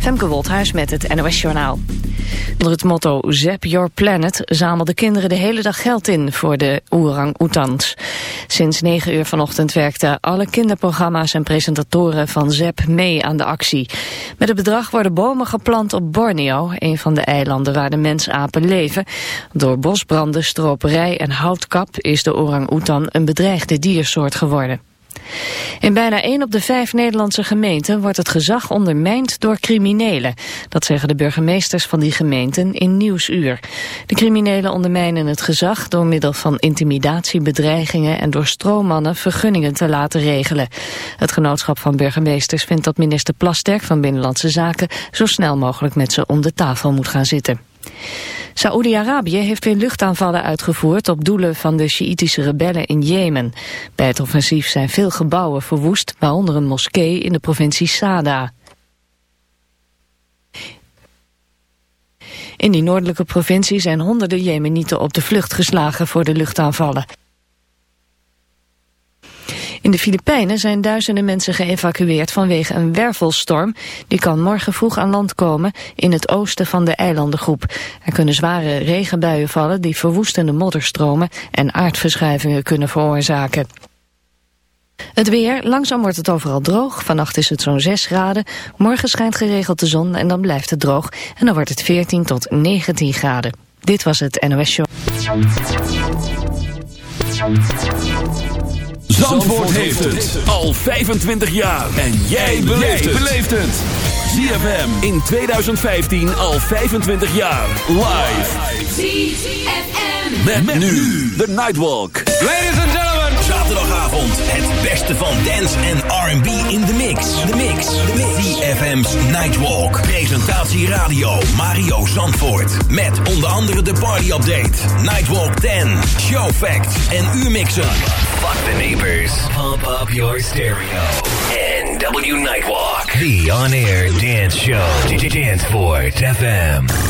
Femke Wolthuis met het NOS Journaal. Onder het motto Zap Your Planet zamelden kinderen de hele dag geld in voor de orang-oetans. Sinds 9 uur vanochtend werkten alle kinderprogramma's en presentatoren van Zap mee aan de actie. Met het bedrag worden bomen geplant op Borneo, een van de eilanden waar de mensapen leven. Door bosbranden, stroperij en houtkap is de orang-oetan een bedreigde diersoort geworden. In bijna 1 op de vijf Nederlandse gemeenten wordt het gezag ondermijnd door criminelen. Dat zeggen de burgemeesters van die gemeenten in Nieuwsuur. De criminelen ondermijnen het gezag door middel van intimidatie, bedreigingen en door stroommannen vergunningen te laten regelen. Het genootschap van burgemeesters vindt dat minister Plasterk van Binnenlandse Zaken zo snel mogelijk met ze om de tafel moet gaan zitten. Saoedi-Arabië heeft weer luchtaanvallen uitgevoerd op doelen van de Sjiïtische rebellen in Jemen. Bij het offensief zijn veel gebouwen verwoest, waaronder een moskee in de provincie Sada. In die noordelijke provincie zijn honderden Jemenieten op de vlucht geslagen voor de luchtaanvallen. In de Filipijnen zijn duizenden mensen geëvacueerd vanwege een wervelstorm. Die kan morgen vroeg aan land komen in het oosten van de eilandengroep. Er kunnen zware regenbuien vallen die verwoestende modderstromen en aardverschuivingen kunnen veroorzaken. Het weer, langzaam wordt het overal droog. Vannacht is het zo'n 6 graden. Morgen schijnt geregeld de zon en dan blijft het droog. En dan wordt het 14 tot 19 graden. Dit was het NOS Show. Zandvoort, heeft het al 25 jaar. En jij beleeft het. ZFM in 2015 al 25 jaar. Live. ZFM. Met, met nu de Nightwalk. Ladies and gentlemen. Zaterdagavond het beste van dance en R&B in de mix. De mix. De mix. ZFM's Nightwalk. Presentatie radio Mario Zandvoort. Met onder andere de party update. Nightwalk 10. Show facts en U-mixen. Fuck the neighbors. Pump up your stereo. NW Nightwalk. The on-air dance show. DJ Danceport FM.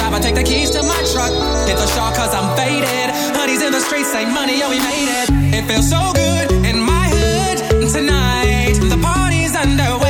I take the keys to my truck. Hit the shore cause I'm faded. Honey's in the streets, say money, oh, we made it. It feels so good in my hood tonight. The party's underway.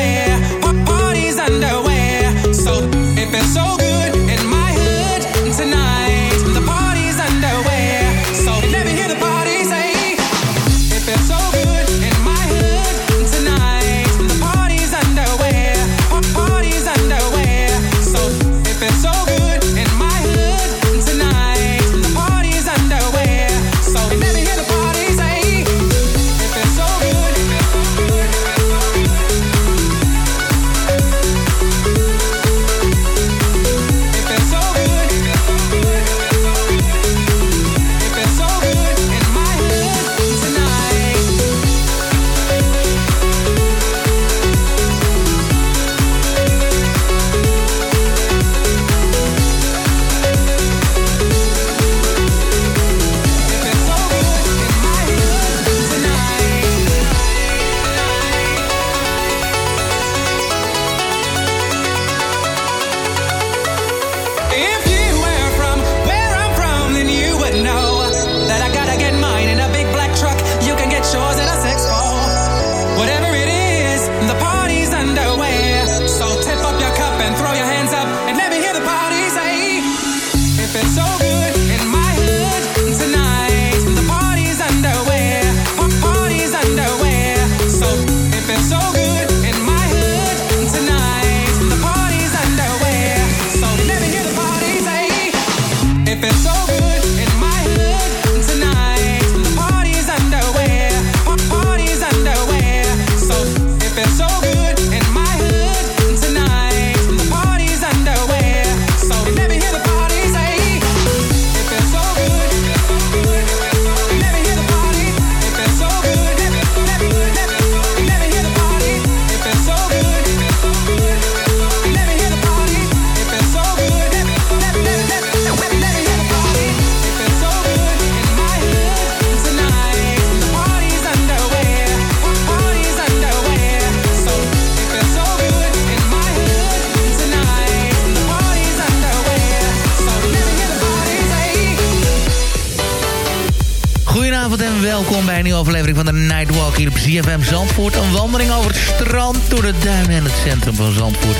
Nieuwe aflevering van de Nightwalk hier op ZFM Zandvoort. Een wandeling over het strand, door de duinen en het centrum van Zandvoort.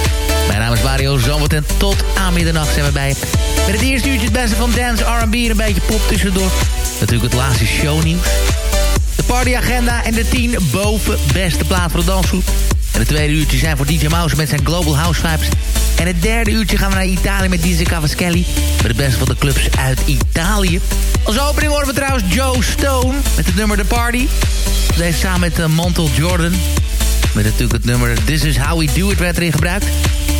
Mijn naam is Mario Zandvoort en tot aan middernacht zijn we bij Met het eerste uurtje het beste van dance, R&B en een beetje pop tussendoor. Natuurlijk het laatste shownieuws. De partyagenda en de 10 boven beste plaat voor de dansgroep. En het tweede uurtje zijn voor DJ Mouse met zijn Global House Vibes. En het derde uurtje gaan we naar Italië met DJ Cavaschelli. Met het beste van de clubs uit Italië. Als opening horen we trouwens Joe Stone met het nummer The Party. Deze samen met uh, Montel Jordan. Met natuurlijk het nummer This Is How We Do It werd erin gebruikt.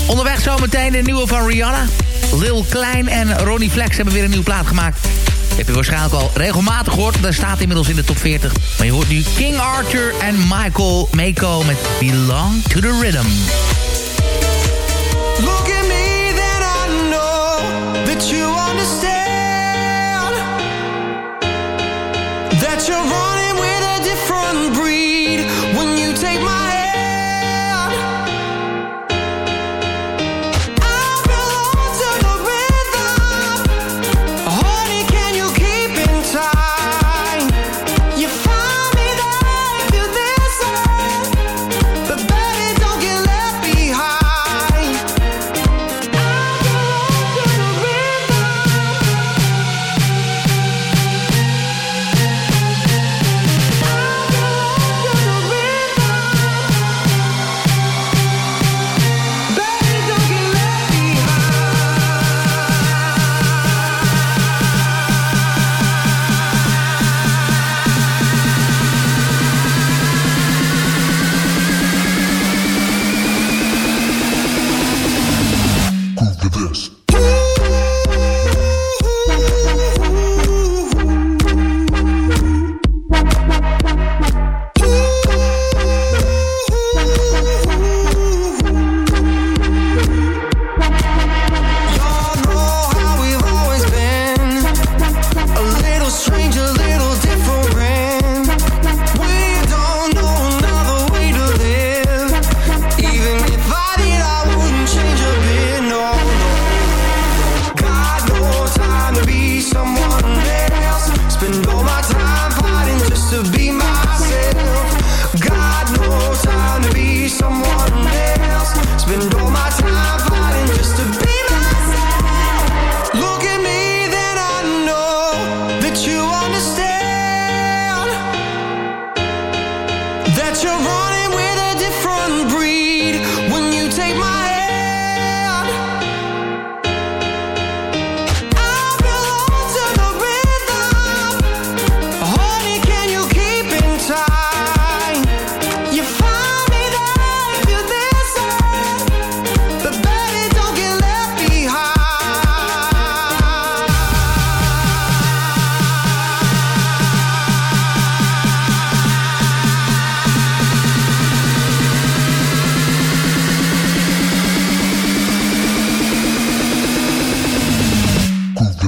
Onderweg zometeen de nieuwe van Rihanna. Lil Klein en Ronnie Flex hebben weer een nieuwe plaat gemaakt. Heb je waarschijnlijk al regelmatig gehoord. Daar staat inmiddels in de top 40. Maar je hoort nu King Arthur en Michael Mako met Belong to the Rhythm.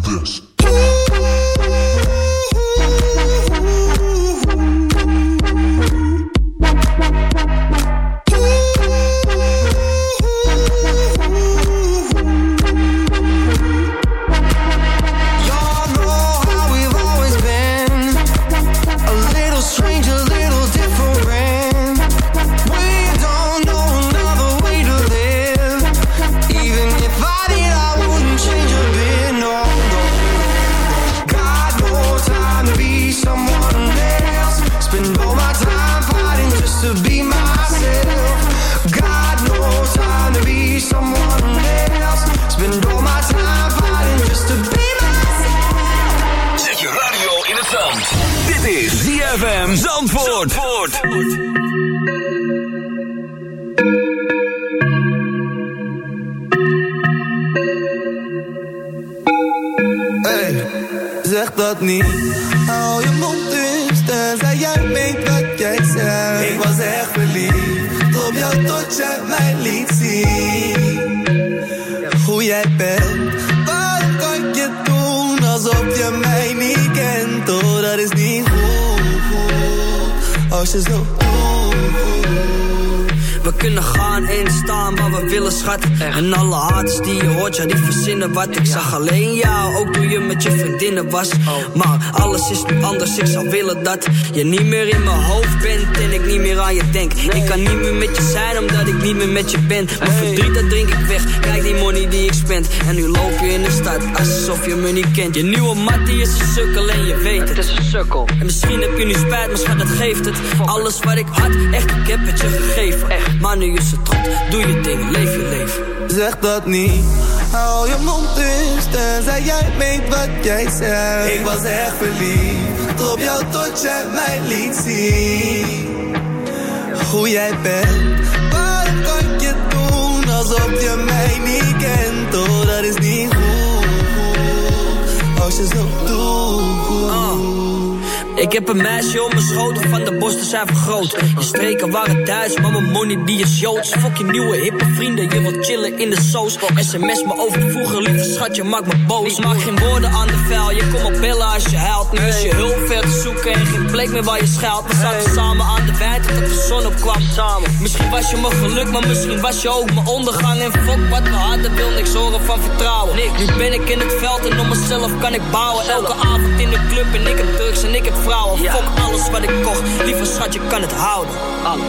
this. Ik zou willen dat je niet meer in mijn hoofd bent en ik niet meer aan je denk. Ik kan niet meer met je zijn, omdat ik niet meer met je ben. Mijn verdriet, dat drink ik weg, kijk die money die ik spend. En nu loop je in de stad, alsof je me niet kent. Je nieuwe mattie is een sukkel en je weet het. Het is een sukkel. En misschien heb je nu spijt, maar schat, dat geeft het. Alles wat ik had, echt, ik heb het je gegeven. Maar nu is het goed, doe je ding, leef je leven. Zeg dat niet. Hou je mond dus, tenzij jij meent wat jij zegt. Ik was echt verliefd op jou tot jij mij liet zien. Hoe jij bent, waarom kan je doen alsof je mij niet kent? Oh, dat is niet goed, als je zo. Ik heb een meisje om mijn schoten van de bos te zijn vergroot. Je streken waren thuis, maar mijn money die is joods. Fok je nieuwe hippe vrienden, je wilt chillen in de soos. SMS me over vroeger, lieve schatje, maak me boos. Maak geen woorden aan de vuil, je komt op bellen als je huilt. Nu is je hulp ver te zoeken en geen plek meer waar je schuilt. We zaten samen aan de wijn tot de zon opkwam. Samen. Misschien was je mijn geluk, maar misschien was je ook mijn ondergang. En fok wat we hadden, wil niks horen van vertrouwen. Nu ben ik in het veld en om mezelf kan ik bouwen. Elke avond in de club en ik heb drugs en ik heb vrouwen. Fok alles wat ik kocht, lieve schat, je kan het houden. Alles.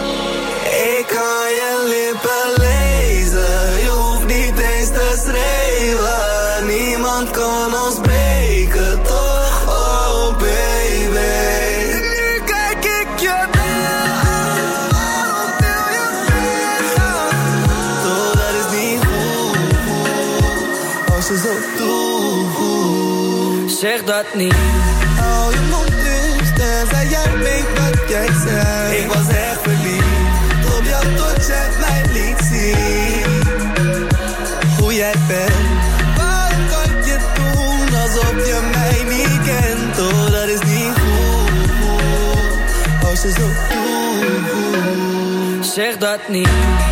Ik kan je lippen lezen, je hoeft niet eens te schreeuwen. Niemand kan ons breken, toch? Oh baby. Nu kijk ik Zeg dat niet.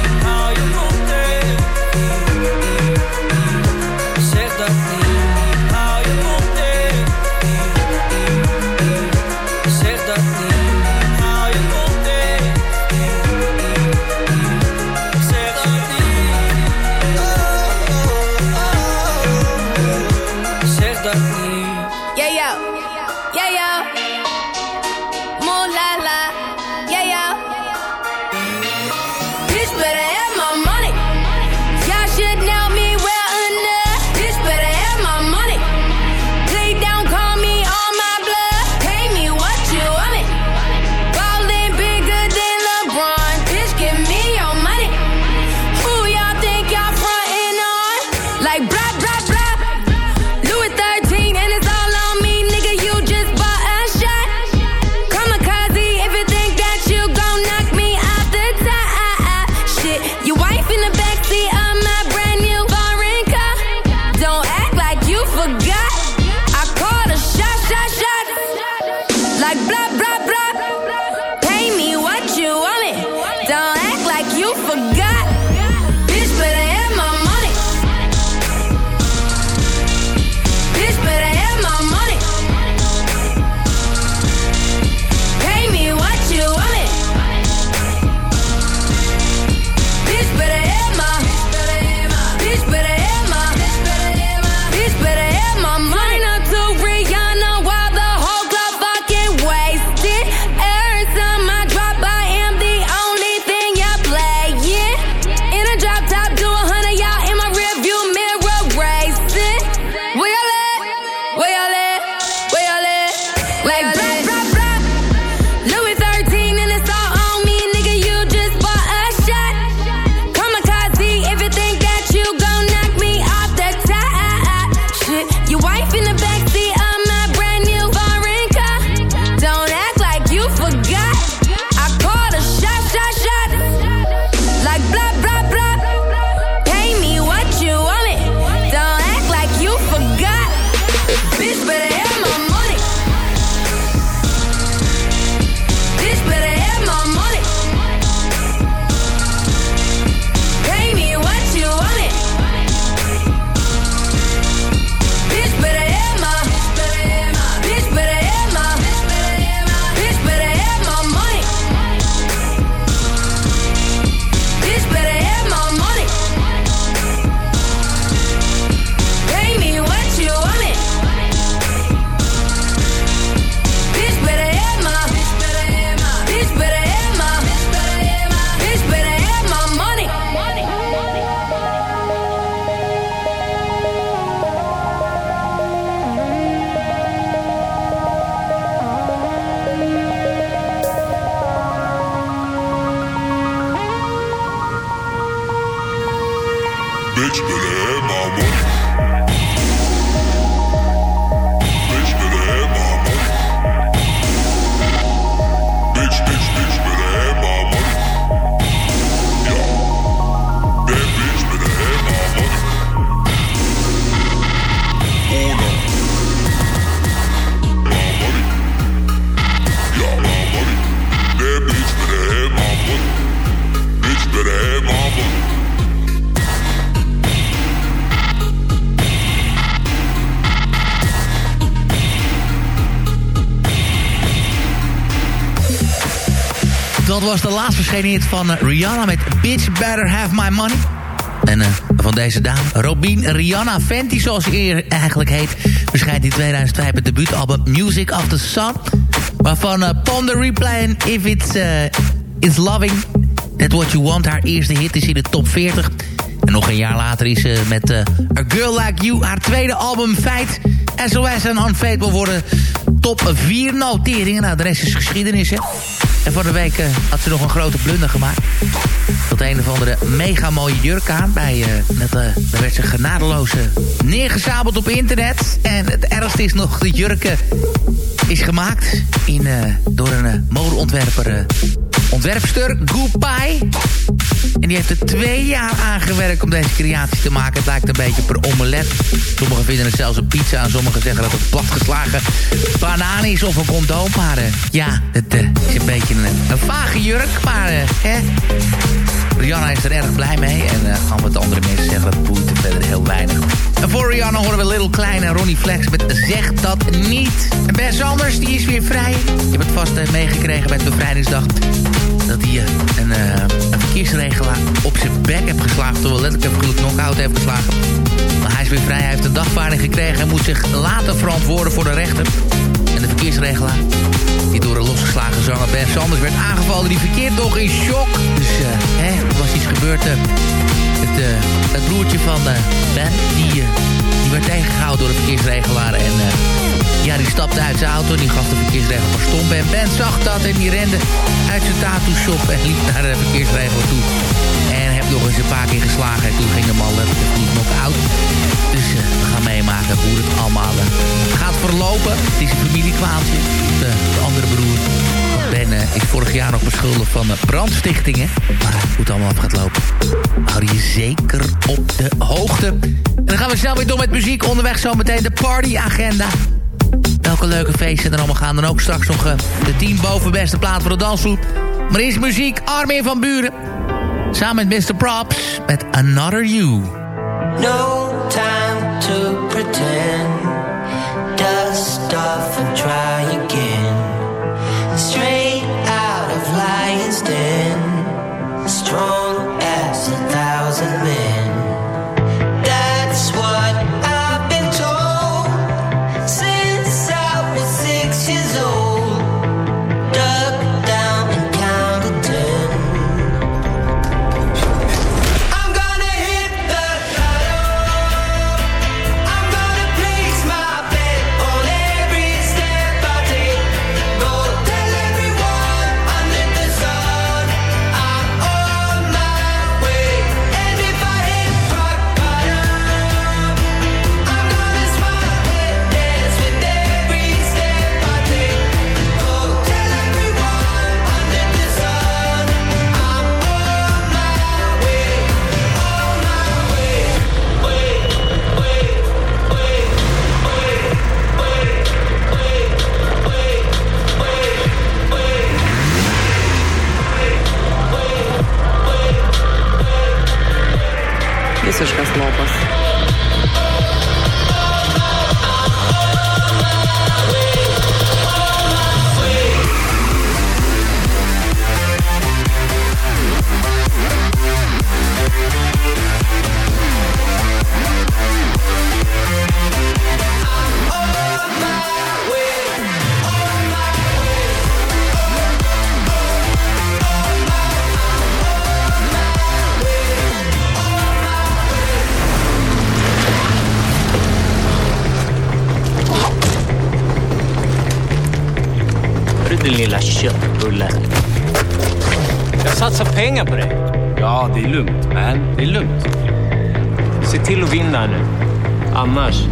Dat was de laatste verschenen hit van eh, Rihanna met Bitch Better Have My Money. En eh, van deze dame, Robin Rihanna Fenty, zoals ze eer eigenlijk heet... verschijnt in 2005 het debuutalbum Music of the Sun... waarvan uh, Ponder Replay en If It's, It's Loving... That's What You Want haar eerste hit is in de top 40... En nog een jaar later is ze met A Girl Like You haar tweede album Feit... SOS en Unfaithful worden top 4 noteringen. Nou, de rest is geschiedenis, hè. En voor de week uh, had ze nog een grote blunder gemaakt. Tot een of andere mega mooie jurk aan. Bij, uh, net, uh, daar werd ze genadeloos neergezabeld op internet. En het ergste is nog, de jurken is gemaakt in, door een modeontwerper... Ontwerpster Goodbye. En die heeft er twee jaar aan gewerkt om deze creatie te maken. Het lijkt een beetje per omelet. Sommigen vinden het zelfs een pizza. En sommigen zeggen dat het platgeslagen banaan is of een condoom. Maar uh, ja, het uh, is een beetje een, een vage jurk. Maar uh, hè. Rihanna is er erg blij mee. En uh, al wat andere mensen zeggen dat boeit er verder heel weinig. En voor Rihanna horen we Little Klein en Ronnie Flex met Zeg dat niet. En Ben Sanders, die is weer vrij. Je hebt het vast meegekregen met bevrijdingsdag. Dat hij uh, een, een verkeersregelaar op zijn bek heeft geslagen. Terwijl letterlijk een knock-out heeft geslagen. Maar hij is weer vrij. Hij heeft een dagvaarding gekregen. en moet zich later verantwoorden voor de rechter. En de verkeersregelaar, die door een losgeslagen zanger Ben Sanders werd aangevallen, die verkeert nog in shock. Dus, uh, hè, er was iets gebeurd. Het, het broertje van Ben, die werd tegengehouden door de verkeersregelaar. En ja, die stapte uit zijn auto en die gaf de verkeersregelaar stomp. En Ben zag dat en die rende uit zijn tattoo shop en liep naar de verkeersregelaar toe. En heb nog eens een paar keer geslagen. En toen ging de man letterlijk goed knock-out. Dus uh, we gaan meemaken hoe het allemaal gaat verlopen. Het is een familiekwaaltje. De andere broer Ben uh, is vorig jaar nog beschuldigd van brandstichtingen. Maar hoe het allemaal af gaat lopen, hou je zeker op de hoogte. En dan gaan we snel weer door met muziek. Onderweg zometeen de partyagenda. Welke leuke feesten er allemaal gaan. Dan ook straks nog de 10 bovenbeste plaat voor de dansgroep. Maar eerst muziek, Armin van Buren. Samen met Mr. Props met Another You. No time to pretend. Dust off and try again. Straight out of Lion's Den. Strong as a thousand men. Лопес. Ja, det är lugnt, man. Det är lugnt. Se till att vinna nu. Annars...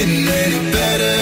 getting any better. better.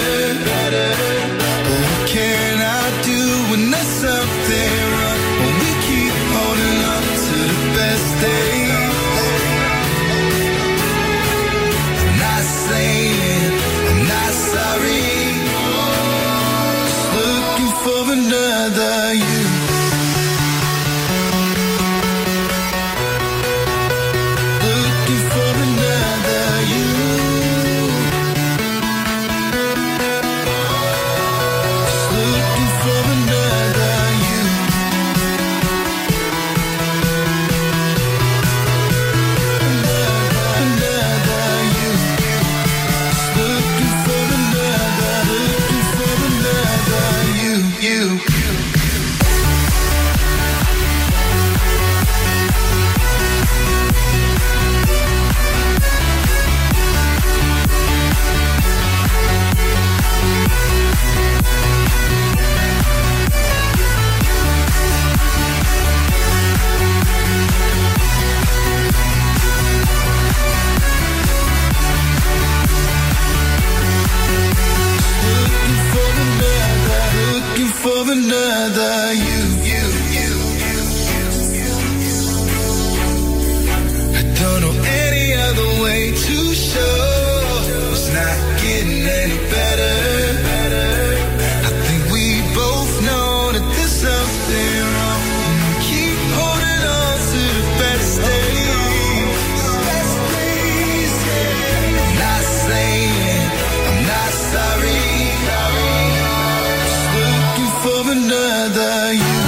Another you.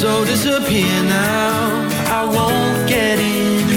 So disappear now. I won't get in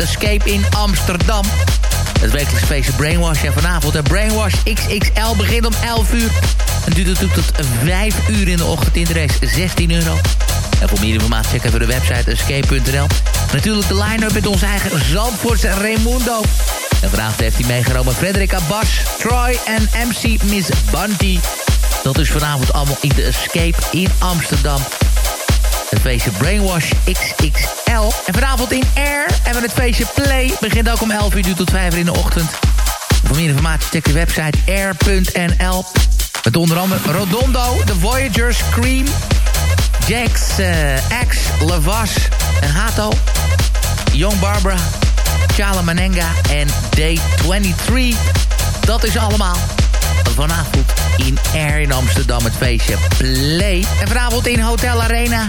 Escape in Amsterdam. Het wekelijkse feestje Brainwash. En vanavond de Brainwash XXL begint om 11 uur. En duurt natuurlijk tot 5 uur in de ochtend in de race 16 euro. En voor meer informatie check even de website escape.nl. Natuurlijk de line-up met onze eigen Zandvoortse Raimundo. En vanavond heeft hij meegenomen Frederik Abbas, Troy en MC Miss Bunty. Dat is vanavond allemaal in de Escape in Amsterdam. Het feestje Brainwash XXL. En vanavond in Air hebben we het feestje Play. Begint ook om 11 uur tot 5 uur in de ochtend. Voor meer informatie check de website air.nl. Met onder andere Rodondo, The Voyager, Scream, Jax, eh, X, Lavas en Hato. Young Barbara, Chala Manenga en Day 23. Dat is allemaal vanavond in Air in Amsterdam het feestje Play. En vanavond in Hotel Arena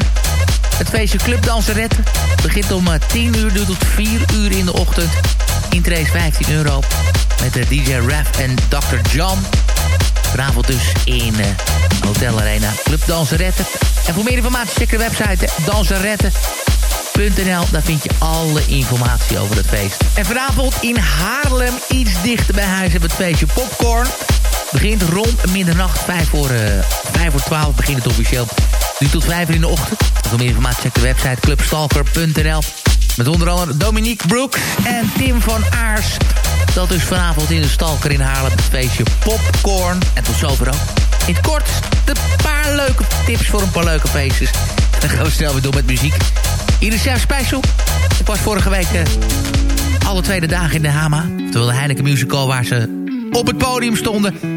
het feestje Club Danseretten. Begint om eh, 10 uur, duurt tot 4 uur in de ochtend. Intrace 15 euro. Met de DJ Raf en Dr. John. Vanavond dus in eh, Hotel Arena Club Danseretten. En voor meer informatie check de website eh, danseretten.nl. Daar vind je alle informatie over het feest. En vanavond in Haarlem, iets dichter bij huis, hebben we het feestje Popcorn. Begint rond middernacht, 5 voor, 5 voor 12 begint het officieel. Nu tot 5 uur in de ochtend. En voor meer informatie check de website clubstalker.nl. Met onder andere Dominique Brooks en Tim van Aars. Dat is vanavond in de Stalker in Haarlem het feestje Popcorn. En tot zover ook. In het kort, een paar leuke tips voor een paar leuke feestjes. Dan gaan we snel weer door met muziek. Hier is Chef Special. Ik was vorige week eh, alle tweede dagen in de Hama. Terwijl de Heineken Musical waar ze op het podium stonden.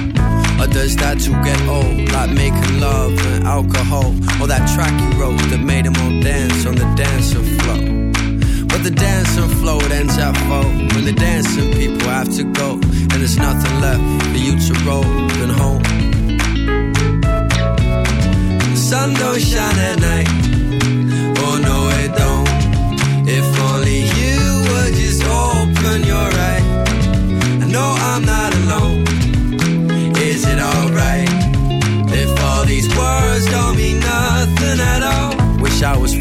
Or does that too get old? Like making love and alcohol? Or that track you wrote that made them all dance on the dancing floor? But the dancing floor it ends at four When the dancing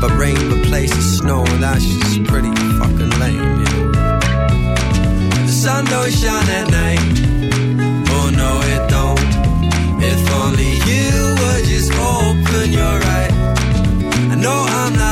But rain replaces snow and that's just pretty fucking lame, know The sun don't shine at night. Oh no it don't. If only you would just open your eyes. I know I'm not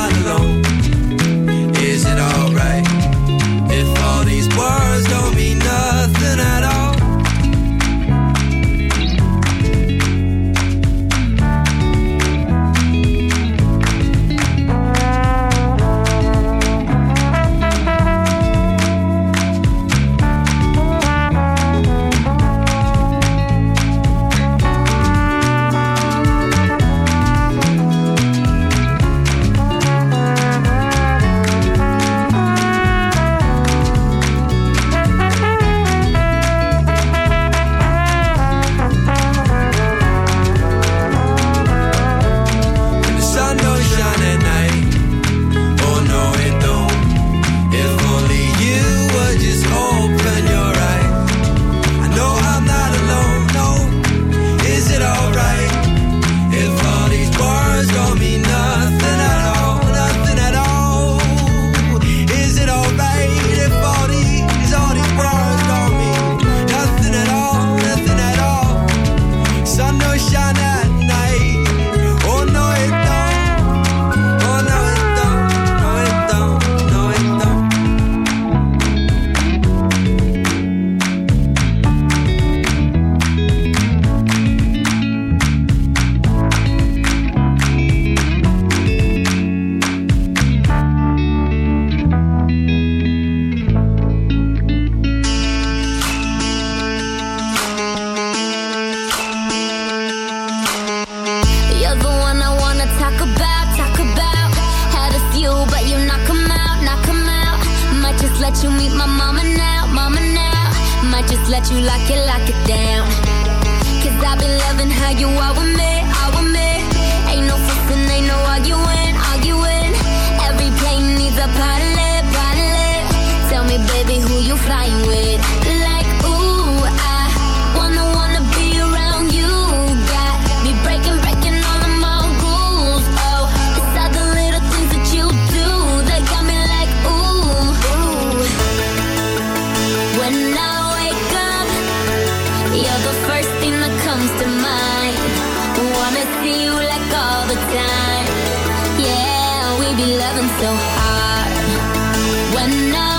When I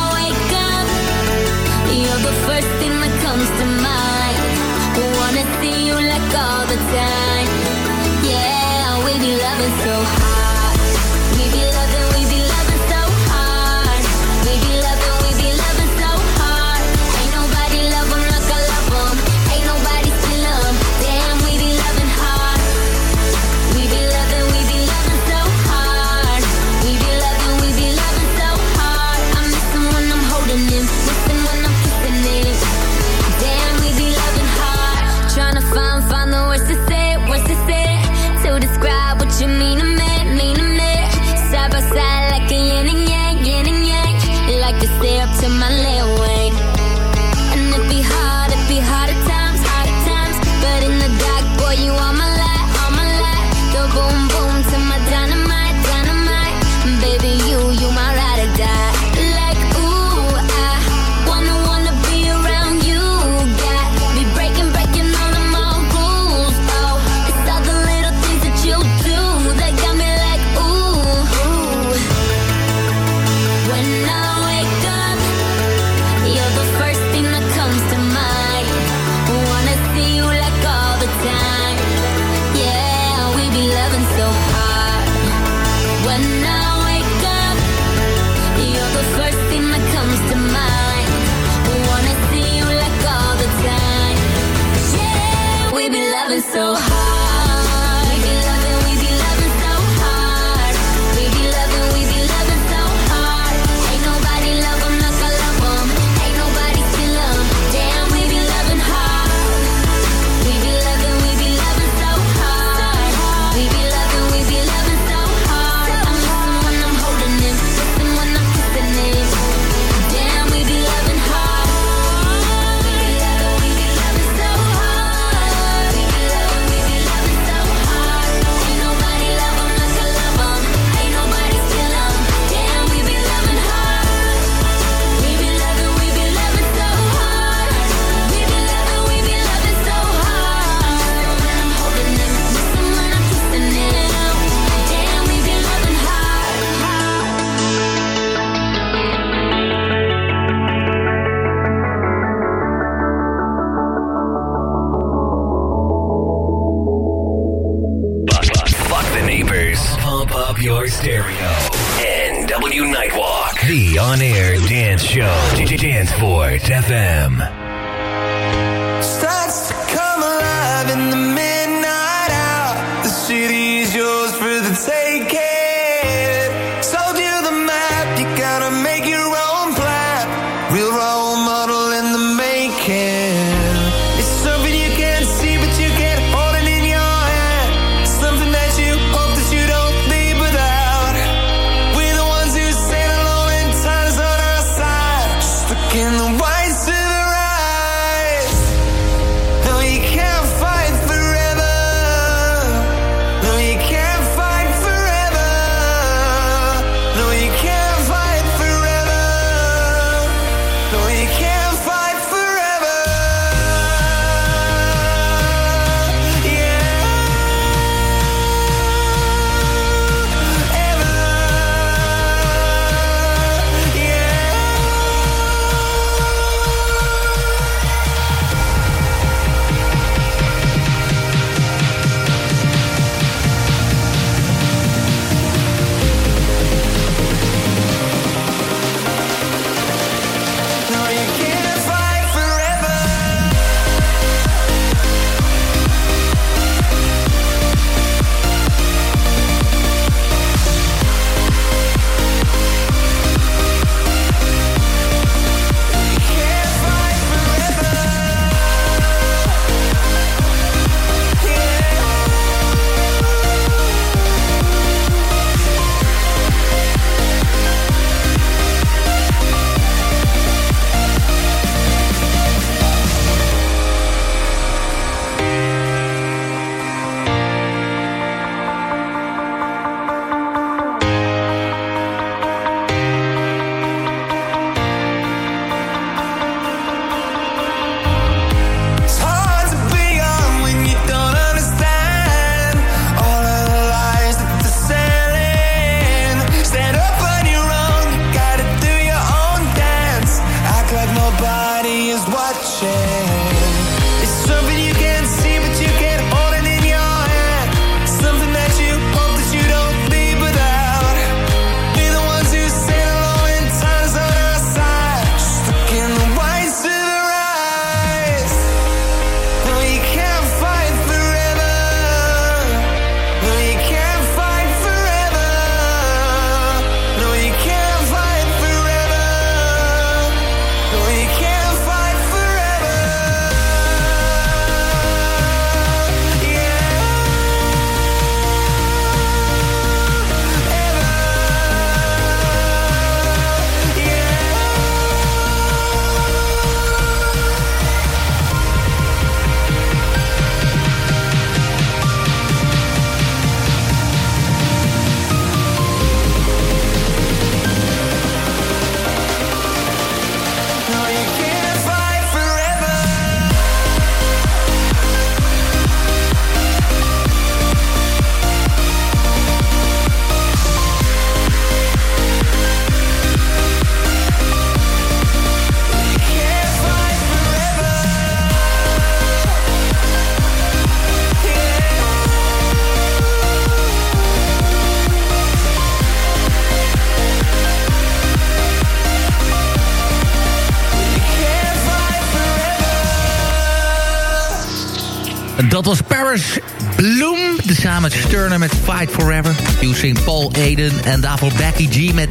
Sterner met Fight Forever. Using Paul Aiden. En daarvoor Becky G met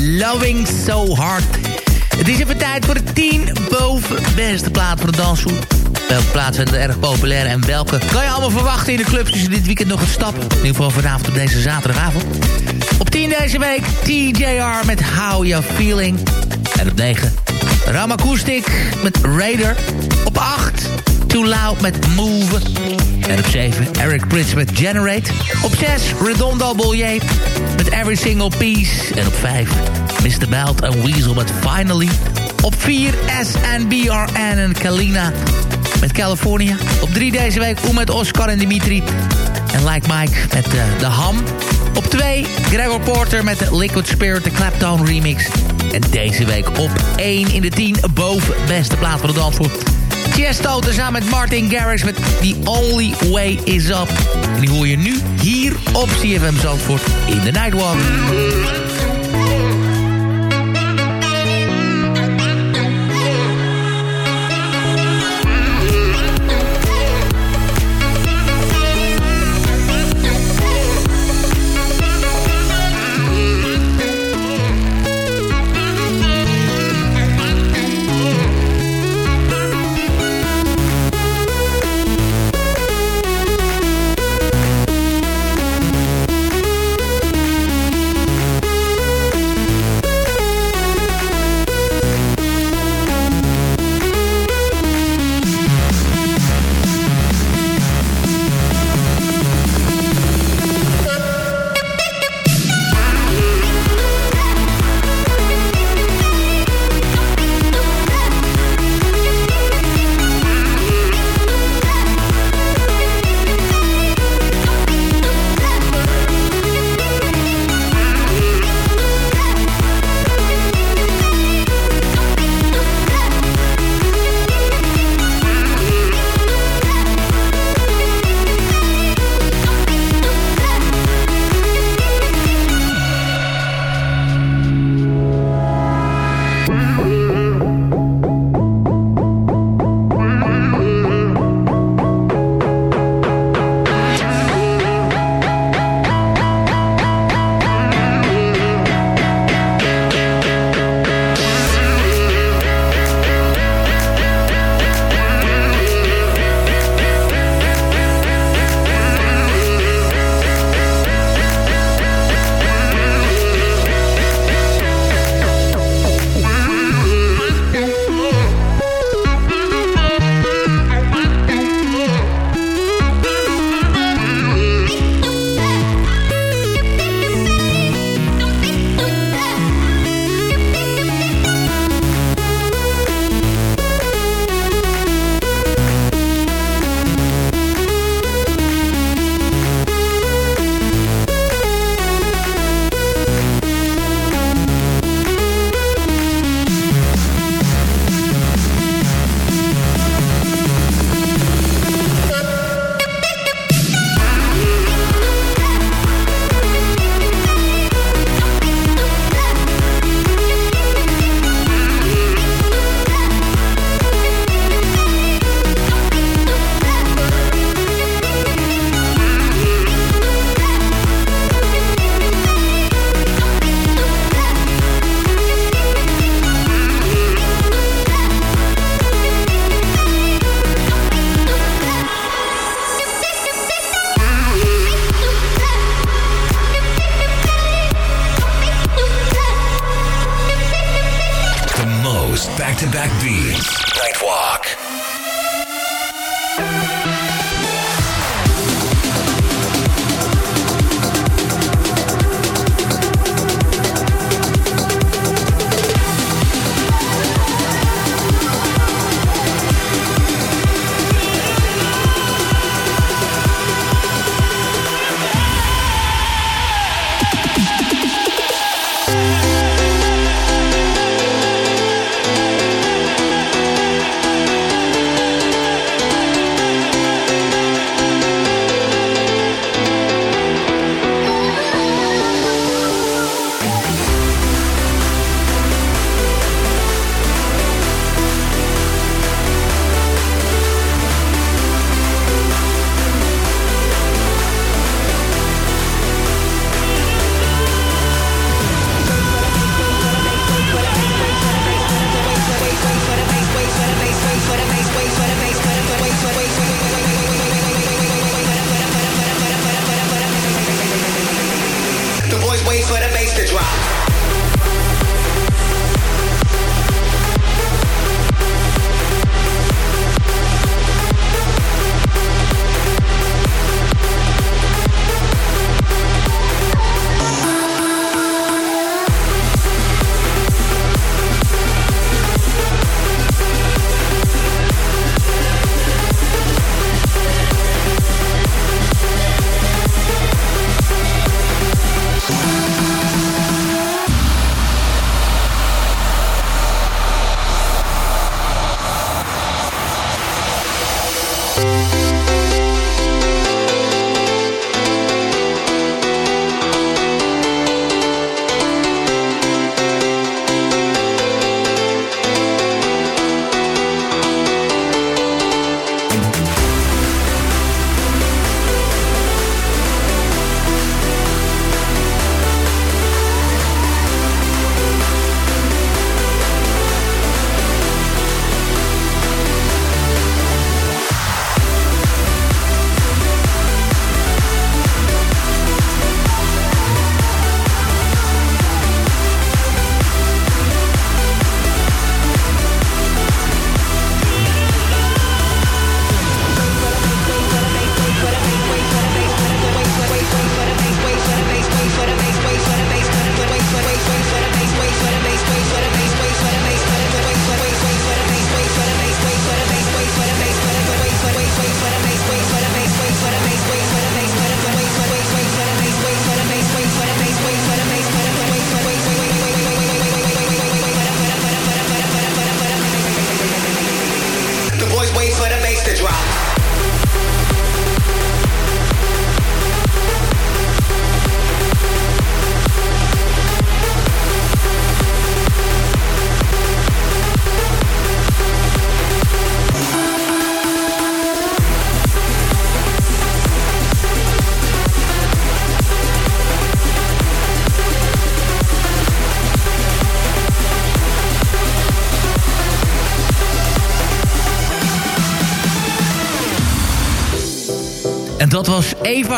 Loving So Hard. Het is even tijd voor de 10 boven beste plaat voor de dansvoer. Welke plaatsen zijn er erg populair en welke kan je allemaal verwachten in de clubs je dit weekend nog gaat stappen? In ieder geval vanavond op deze zaterdagavond. Op 10 deze week TJR met How You Feeling. En op 9 Ram Acoustic met Raider. Op 8 Too Loud met Move. En op 7 Eric Prits met Generate. Op 6 Redondo Bollier met Every Single Piece. En op 5 Mr. Belt en Weasel met Finally. Op 4 SNBRN en Kalina met California. Op 3 deze week Oem met Oscar en Dimitri. En Like Mike met uh, De Ham. Op 2 Gregor Porter met de Liquid Spirit, de Clapdown remix. En deze week op 1 in de 10 boven beste plaat van de dansvoer. Chesto tezamen met Martin Garrix met The Only Way Is Up. En die hoor je nu hier op CFM Zandvoort in de Nightwalk.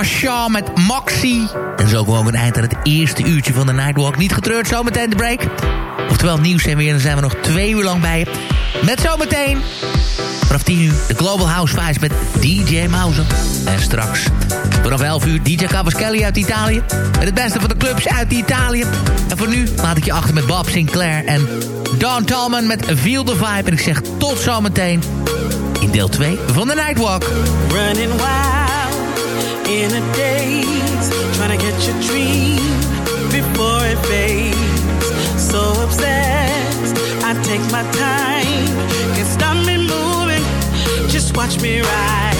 Shaw met Maxi. En zo kwam ook een eind aan het eerste uurtje van de Nightwalk. Niet getreurd, zometeen de break. Oftewel nieuws en weer, dan zijn we nog twee uur lang bij je. Met zometeen vanaf 10 uur de Global House Vibes met DJ Mouse. En straks vanaf 11 uur DJ Cavaschelli uit Italië. Met het beste van de clubs uit Italië. En voor nu laat ik je achter met Bob Sinclair en Don Tallman met Feel the Vibe. En ik zeg tot zometeen in deel 2 van de Nightwalk. Running wild in a daze, trying to get your dream before it fades. So obsessed, I take my time, can't stop me moving. Just watch me ride.